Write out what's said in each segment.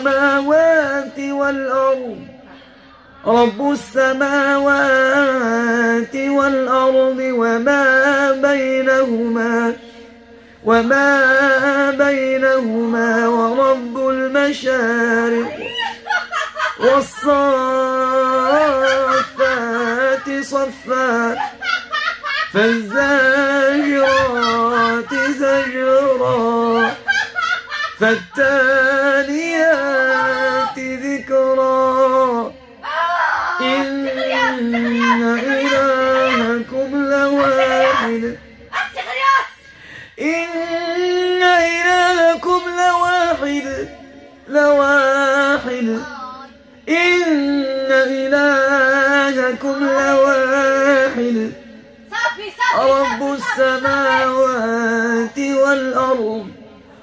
السماوات والأرض. رب السماوات والأرض وما بينهما وما بينهما ورب المشارق والصافات صفا. فالزاجرات زجرا. فالتاليات ذكرا. إن إلهكم لواحد. إن إلهكم لواحد. لواحد. إن إلهكم لواحد. رب السماوات والأرض.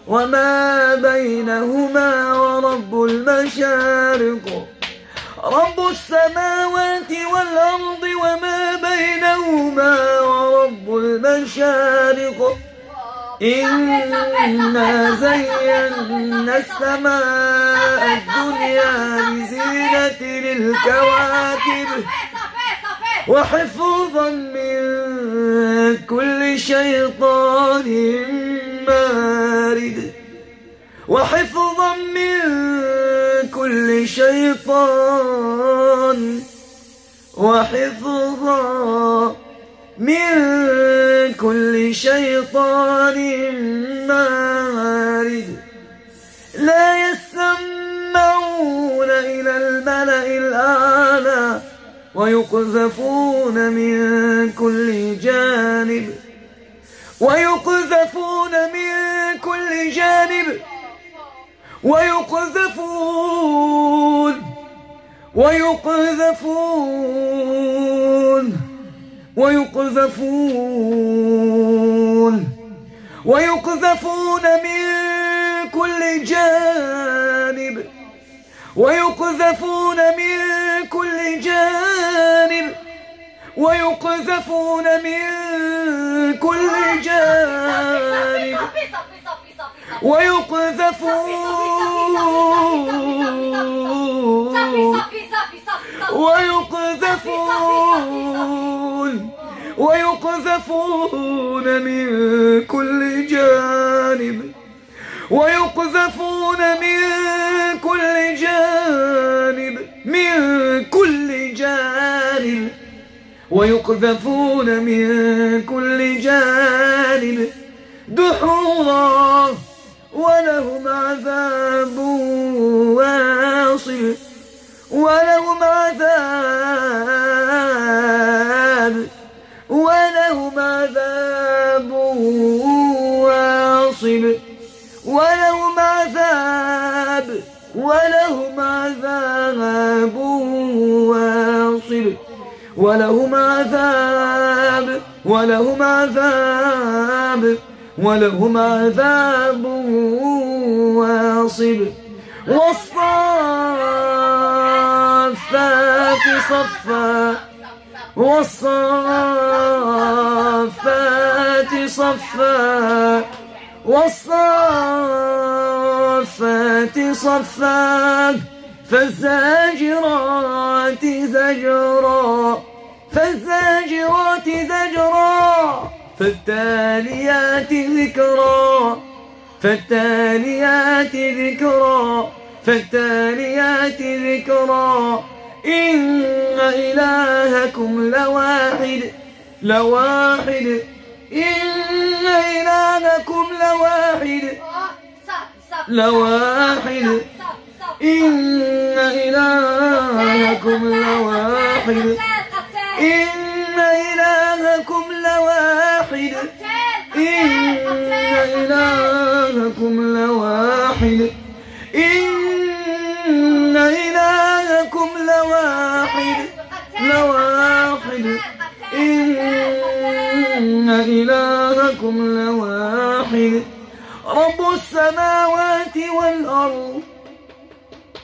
وما بينهما ورب المشارق رب السماوات والأرض وما بينهما ورب المشارق إنا زينا السماء الدنيا بزينة للكواكب وحفظا من كل شيطان مارد وحفظا من كل شيطان وحفظا من كل شيطان مارد. لا يسمعون إلى الملأ الأعلى ويقذفون من كل جانب. ويقذفون من كل جانب. ويقذفون ويقذفون ويقذفون ويقذفون من كل جانب. ويقذفون من كل جانب. ويقذفون من كل جانب. ويقذفون ويقذفون من كل جانب. ويقذفون من ويقذفون من كل جانب دحورا ولهم عذاب واصل ولهم عذاب ولهم عذاب واصل ولهم عذاب ولهم ولهم عذاب ولهم عذاب ولهم عذاب واصب. والصافات صفا والصافات صفا والصافات صفا. فالزاجرات زجرا. فالزاجرات زجرا فالتاليات ذكرا فالتاليات ذكرا فالتاليات ذكرا. إن إلهكم لواحد لواحد. إن إلهكم لواحد لواحد. إن إلهكم لواحد.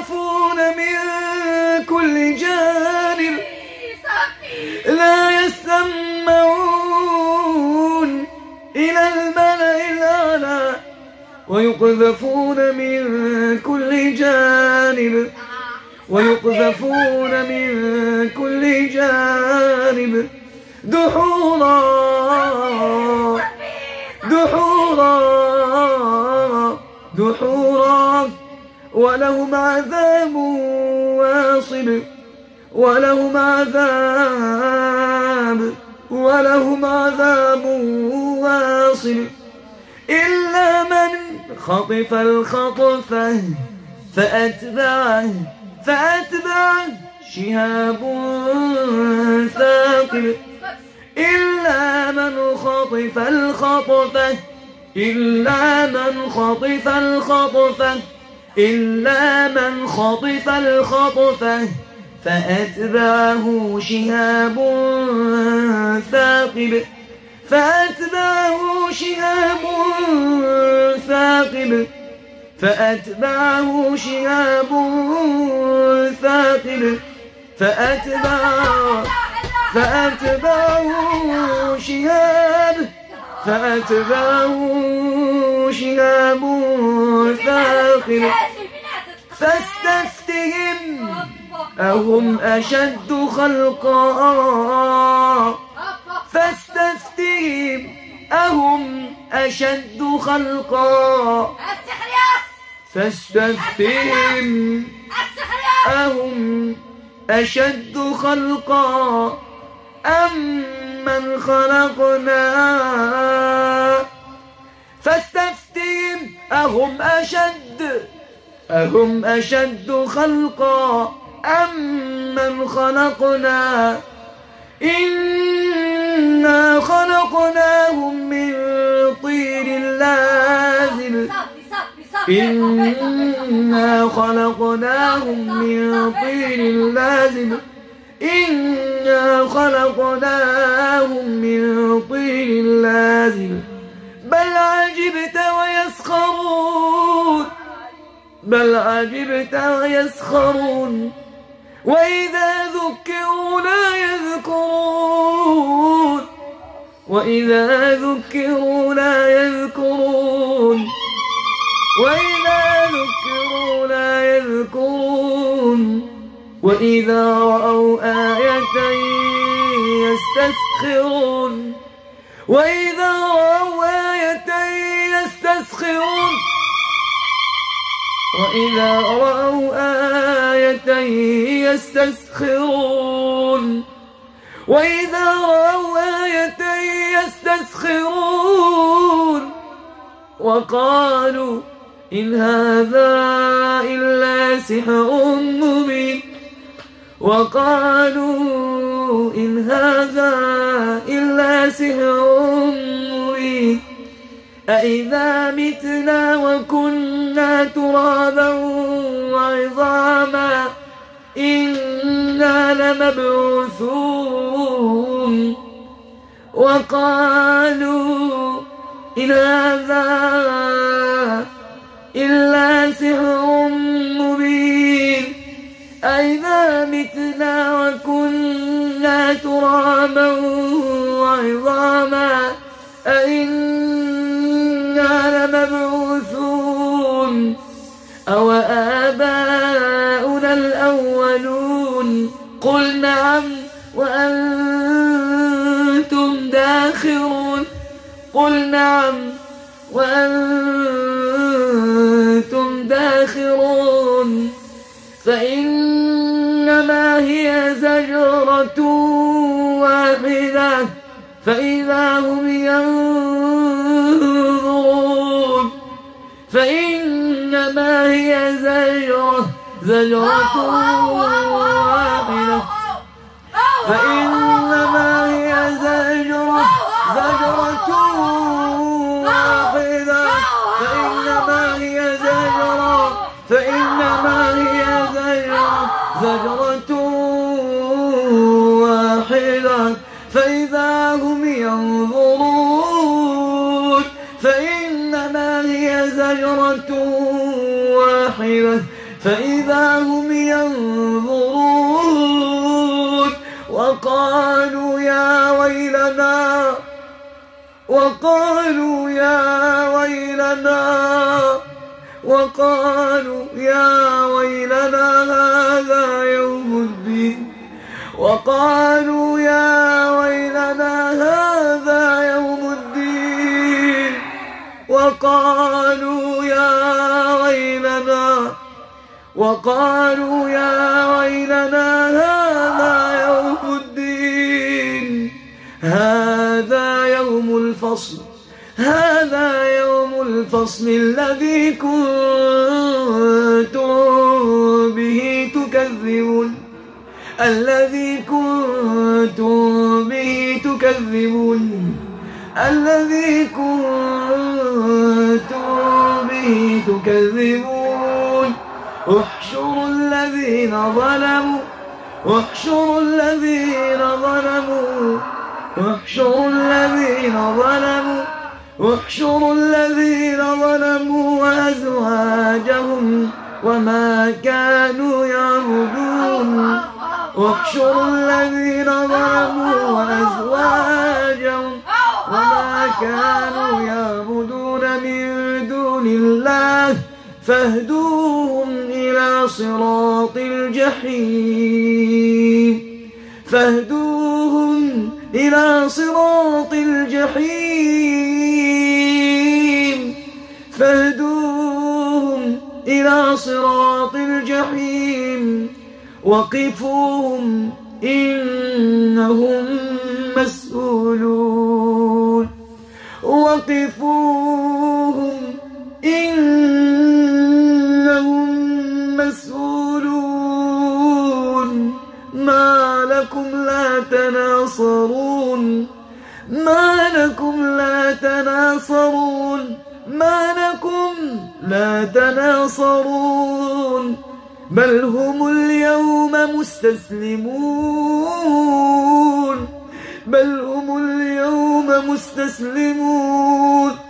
ويقذفون من كل جانب. لا يستمعون إلى الملأ الأعلى ويقذفون من كل جانب. ويقذفون من كل جانب. دحورا دحورا دحورا. ولهم عذاب واصب ولهم عذاب ولهم عذاب واصب. إلا من خطف الخطفة فأتبعه فأتبعه شهاب ثاقب. إلا من خطف الخطفة إلا من خطف الخطفة إلا من خطف الخطفة فأتبعه شهاب ثاقب فأتبعه شهاب ثاقب فأتبعه شهاب ثاقب فأتبعه فأتبعه شهاب فأتبعه شهاب ثاقب فاستفتهم أهم أشد خلقا. فاستفتهم أهم أشد خلقا. فاستفتهم أهم أشد خلقا. أم من خلقنا فاستفتهم أهم أشد؟ أهم أشد خلقا؟ أم خلقنا؟ إنا خلقناهم من طين لازم إنا خلقناهم من طين لازم إنا خلقناهم من طين لازم بل عجبت ويسخرون بل عجبت ويسخرون وإذا ذكروا لا يذكرون وإذا ذكروا لا يذكرون وإذا ذكروا لا يذكرون وإذا رأوا آية يستسخرون. وإذا رأوا آية يستسخرون. وإذا رأوا آية يستسخرون. وإذا رأوا آية يستسخرون. وقالوا إن هذا إلا سحر مبين. وقالوا إن هذا إلا سحر مبين. أإذا متنا وكنا ترابا وعظاما إنا لمبعوثون. وقالوا إن هذا إلا سحر مبين. أئذا متنا وكنا ترابا وعظاما أئنا لمبعوثون أو آباؤنا الأولون. قل نعم وأنتم داخرون. قل نعم وأنتم داخرون. واحدة فإذا هم ينظرون فإنما هي زجرة زجرة واحدة. فإنما هي زجرة زجرة واحدة. فإنما هي زجرة فإنما هي زجرة زجرة هي زجرة واحدة فإذا هم ينظرون وقالوا يا ويلنا وقالوا يا ويلنا وقالوا يا ويلنا هذا يوم الدين وقالوا يا ويلنا هذا وقالوا يا ويلنا وقالوا يا ويلنا هذا يوم الدين هذا يوم الفصل هذا يوم الفصل الذي كنتم به تكذبون الذي كنتم به تكذبون الذي كنتم تكذبون احشروا الذين ظلموا. احشروا الذين ظلموا. احشروا الذين ظلموا. احشروا الذين ظلموا وأزواجهم وما كانوا يعبدون. احشروا الذين ظلموا وأزواجهم وما كانوا يعبدون من دون الله فاهدوهم إلى صراط الجحيم. فاهدوهم إلى صراط الجحيم. فاهدوهم إلى صراط الجحيم. وقفوهم إنهم مسؤولون. وقفوهم إنهم مسؤولون. ما لكم لا تناصرون. ما لكم لا تناصرون. ما لكم لا تناصرون. بل هم اليوم مستسلمون. بل هم اليوم مستسلمون.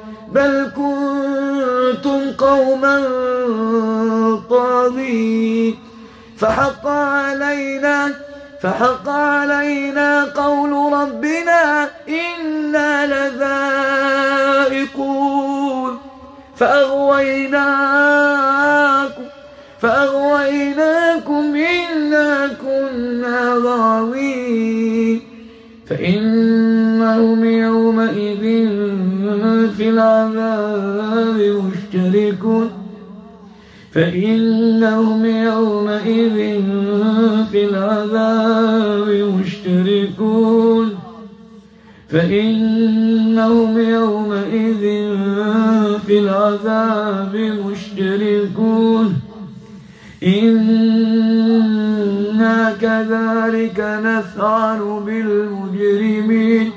بل كنتم قوما طاغين. فحق علينا فحق علينا قول ربنا إنا لذائقون. فأغويناكم فأغويناكم إنا كنا غاوين. فإنهم يومئذ العذاب مشتركون فإنهم يومئذ في العذاب مشتركون. فإنهم يومئذ في العذاب مشتركون. إنا كذلك نفعل بالمجرمين.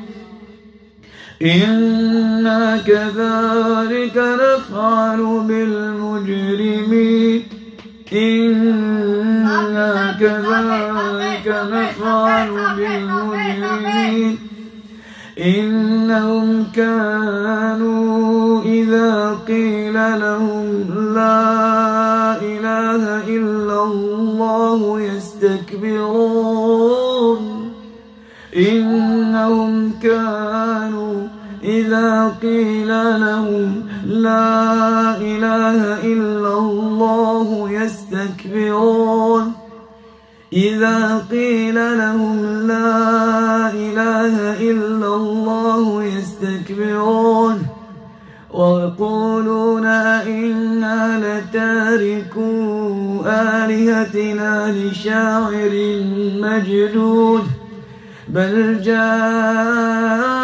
إنا كذلك نفعل بالمجرمين إنا كذلك نفعل بالمجرمين إنهم كانوا إذا قيل لهم لا إله إلا الله يستكبرون إذا قيل لهم لا إله إلا الله يستكبرون. إذا قيل لهم لا إله إلا الله يستكبرون. ويقولون إنا لتاركو آلهتنا لشاعر مجنون. بل جاء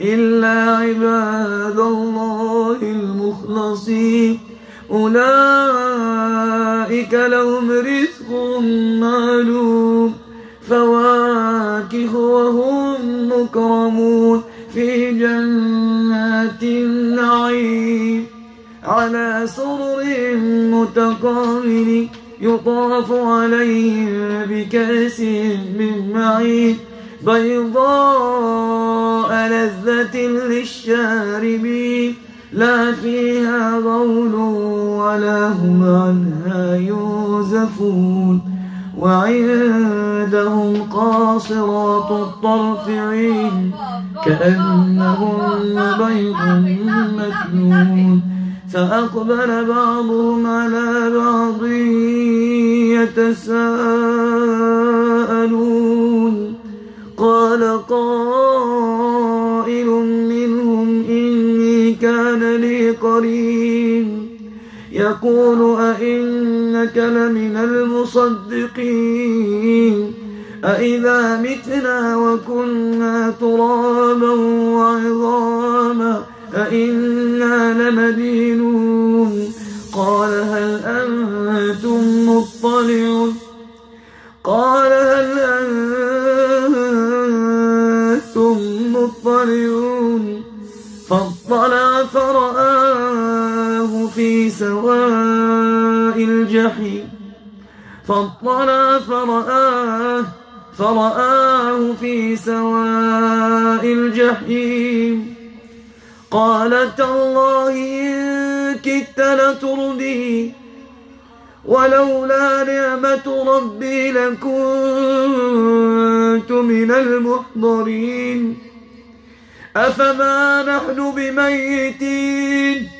إلا عباد الله المخلصين. أولئك لهم رزق معلوم. فواكه وهم مكرمون. في جنات النعيم. على سرر متقابل يطاف عليهم بكأس من معين. بيضاء لذة للشاربين لا فيها غول ولا هم عنها يوزفون وعندهم قاصرات الطرف عين كأنهن بيض مكنون فأقبل بعضهم على بعض يتساءلون قال قائل منهم إني كان لي قرين. يقول أئنك لمن المصدقين. أئذا متنا وكنا ترابا وعظاما. أئنا لمدينون. في سواء الجحيم فاطلع فرآه فرآه في سواء الجحيم. قال تالله إن كدت لتردي ولولا نعمة ربي لكنت من المحضرين. أفما نحن بميتين؟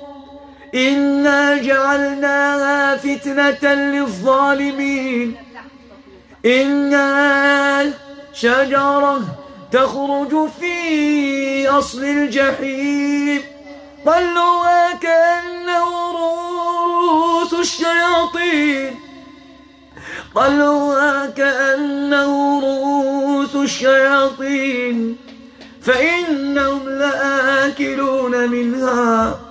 إنا جعلناها فتنة للظالمين. إنها شجرة تخرج في أصل الجحيم. طلعها كأنه رؤوس الشياطين. طلعها كأنه رؤوس الشياطين. فإنهم لآكلون منها.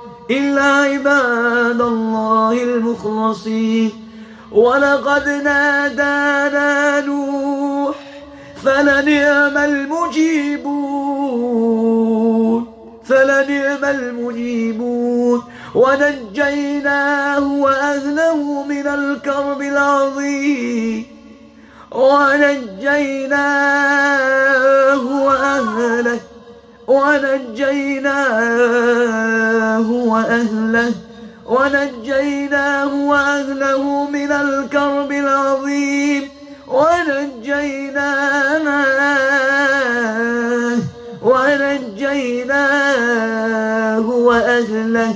إلا عباد الله المخلصين. ولقد نادانا نوح فلنعم المجيبون فلنعم المجيبون. ونجيناه وأهله من الكرب العظيم. ونجيناه وأهله ونجيناه وأهله ونجيناه وأهله من الكرب العظيم ونجيناه ونجيناه وأهله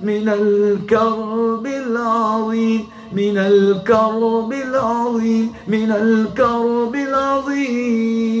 من الكرب العظيم من الكرب العظيم من الكرب العظيم.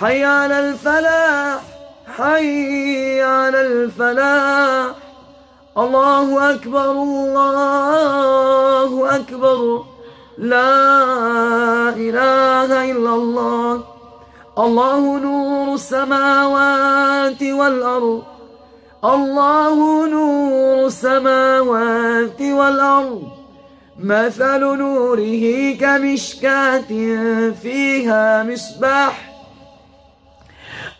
حي على الفلاح حي على الفلاح الله أكبر الله أكبر. لا إله إلا الله. الله نور السماوات والأرض. الله نور السماوات والأرض. مثل نوره كمشكاة فيها مصباح.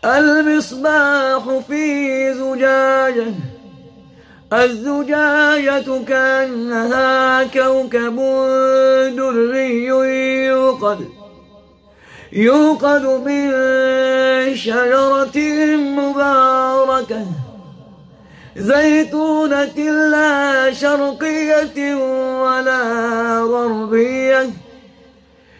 المصباح في زجاجة الزجاجة كأنها كوكب دري يوقد يوقد من شجرة مباركة زيتونة لا شرقية ولا غربية.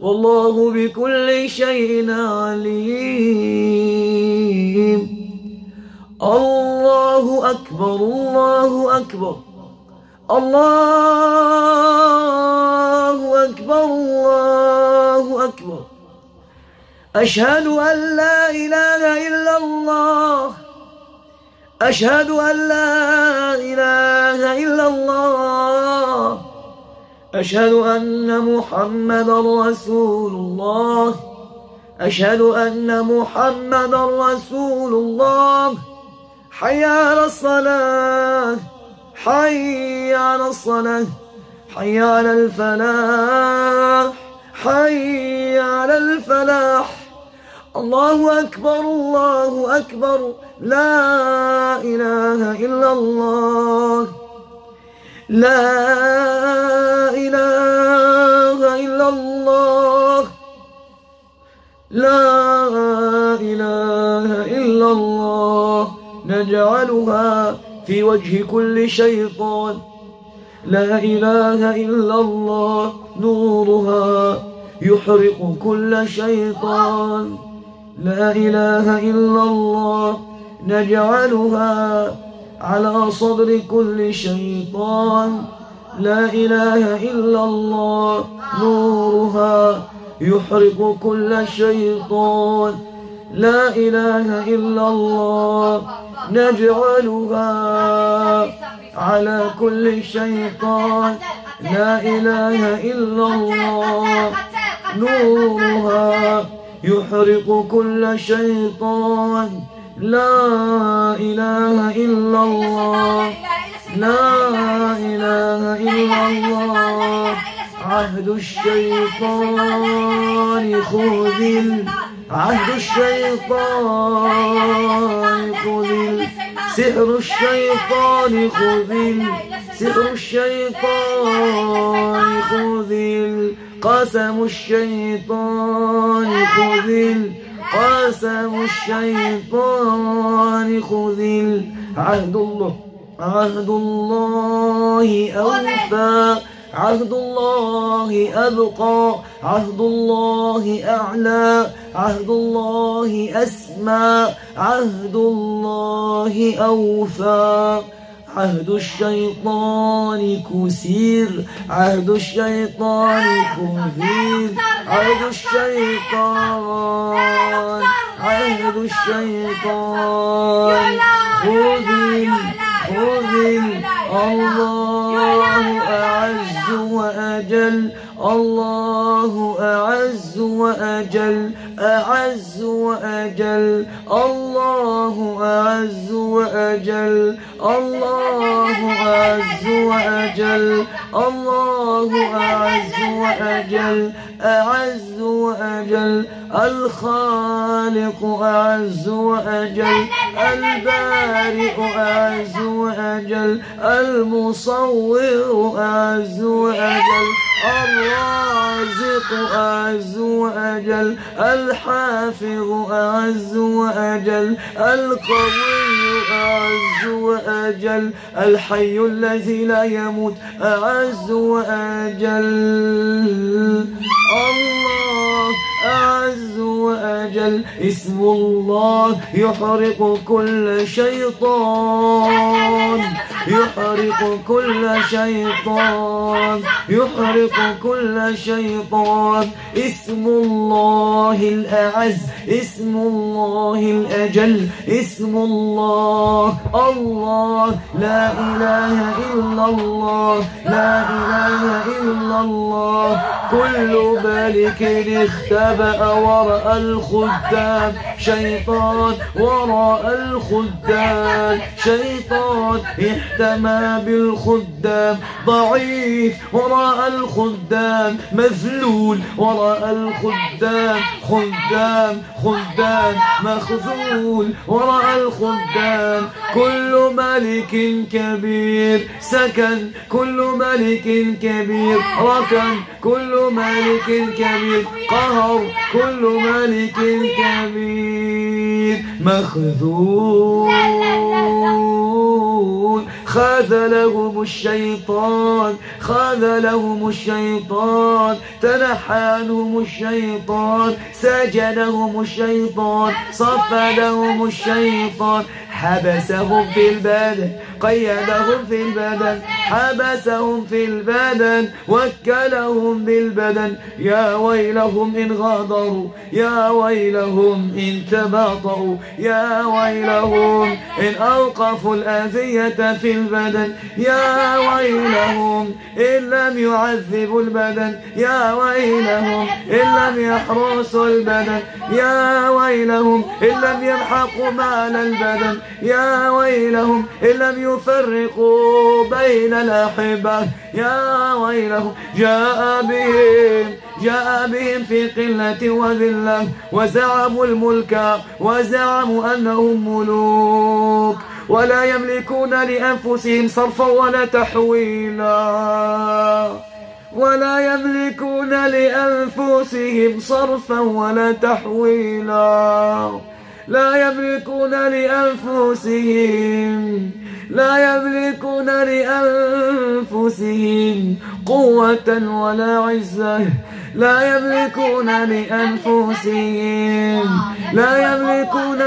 والله بكل شيء عليم. الله أكبر الله أكبر الله أكبر الله أكبر. أشهد أن لا إله إلا الله. أشهد أن لا إله إلا الله. أشهد أن محمدا رسول الله. أشهد أن محمدا رسول الله. حي على الصلاة. حي على الصلاة. حي على الفلاح. حي على الفلاح. الله أكبر الله أكبر. لا إله إلا الله. لا إله إلا الله. لا إله إلا الله. نجعلها في وجه كل شيطان. لا إله إلا الله. نورها يحرق كل شيطان. لا إله إلا الله. نجعلها على صدر كل شيطان. لا إله إلا الله نورها يحرق كل شيطان. لا إله إلا الله نجعلها على كل شيطان. لا إله إلا الله نورها يحرق كل شيطان. لا إله عهد الشيطان خذ عهد الشيطان خذ سحر الشيطان خذ سحر الشيطان خذ قسم الشيطان خذ قسم الشيطان خذ عهد الله. عهد الله أوفى. عهد الله أبقى عهد الله أعلى عهد الله أسمى عهد الله أوفى. عهد الشيطان كسير عهد الشيطان كثير عهد الشيطان عهد الشيطان خذ خذ الله أعز وأجل. الله أعز وأجل. أعز وأجل. الله أعز وأجل. الله أعز وأجل. الله أعز وأجل. أعز وأجل الخالق أعز وأجل البارئ أعز وأجل المصور أعز وأجل الرازق أعز وأجل الحافظ أعز وأجل القوي أعز وأجل الحي الذي لا يموت أعز وأجل. الله أعز وأجل. اسم الله يحرق كل شيطان. يحرق كل شيطان. يحرق كل شيطان. اسم الله الأعز. اسم الله الأجل. اسم الله. الله. لا إله إلا الله. لا إله إلا الله. كل ملك اختار. اختبأ وراء الخدام. شيطان وراء الخدام. شيطان احتمى بالخدام. ضعيف وراء الخدام. مذلول وراء الخدام. خدام خدام. مخذول وراء الخدام. كل ملك كبير سكن. كل ملك كبير ركن. كل ملك كبير قهر. كل ملك كبير مخذول. خاذلهم الشيطان خاذلهم الشيطان. تنحى عنهم الشيطان سجنهم الشيطان صفدهم الشيطان. حبسهم في البدن قيدهم في البدن حبسهم في البدن وكلهم بالبدن يا ويلهم إن غادروا يا ويلهم إن تباطؤوا يا ويلهم إن أوقفوا الأذية في البدن. يا ويلهم إن لم يعذبوا البدن. يا ويلهم إن لم يحرسوا البدن. يا ويلهم إن لم يمحقوا مال البدن. يا ويلهم إن لم يفرقوا بين الأحبة. يا ويلهم جاء بهم جاء بهم في قلة وذلة وزعموا الملك وزعموا أنهم ملوك. ولا يملكون لأنفسهم صرفا ولا تحويلا. ولا يملكون لأنفسهم صرفا ولا تحويلا. لا يملكون لأنفسهم لا يملكون لأنفسهم قوة ولا عزة. لا يملكون لأنفسهم لا يملكون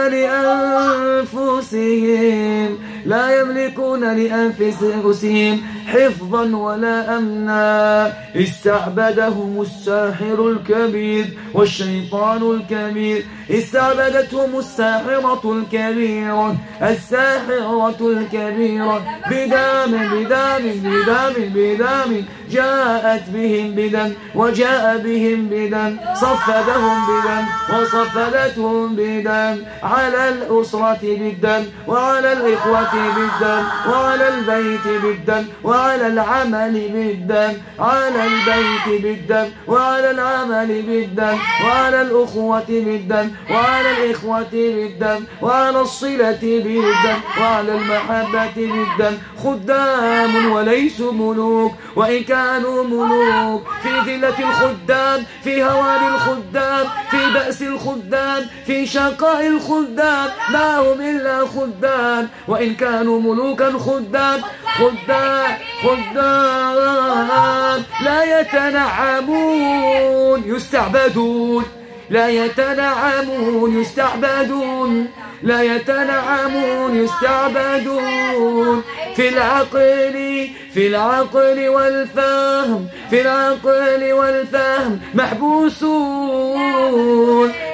لأنفسهم لا يملكون لأنفسهم. حفظا ولا أمنا. استعبدهم الساحر الكبير والشيطان الكبير. استعبدتهم الساحرة الكبيرة الساحرة الكبيرة. بدام بدام بدام بدام جاءت بهم بدم وجاء بهم بدم. صفدهم بدم وصفدتهم بدم. على الأسرة بالدم وعلى الإخوة بالدم وعلى البيت بالدم وعلى العمل بالدم على البيت بالدم وعلى العمل بالدم وعلى الأخوة بالدم وعلى الإخوة بالدم وعلى الصلة بالدم وعلى المحبة بالدم خدام وليسوا ملوك وإن كانوا ملوك. في ذلة الخدام في هوان الخدام في بأس الخدام في شقاء الخدام. ما هم إلا خدام وإن كانوا ملوكا خدام. خدام خدام. لا يتنعمون يستعبدون. لا يتنعمون يستعبدون. لا يتنعمون يستعبدون في العقل في العقل والفهم في العقل والفهم محبوسون.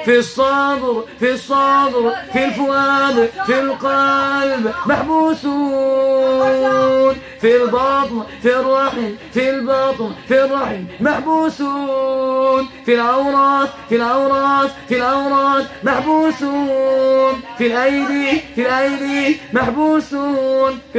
في الصبر في الصبر في الفؤاد في القلب محبوسون. في البطن في الرحم في البطن في الرحم محبوسون. في العورات في العورات في العورات محبوسون. في الأيدي في الأيدي محبوسون.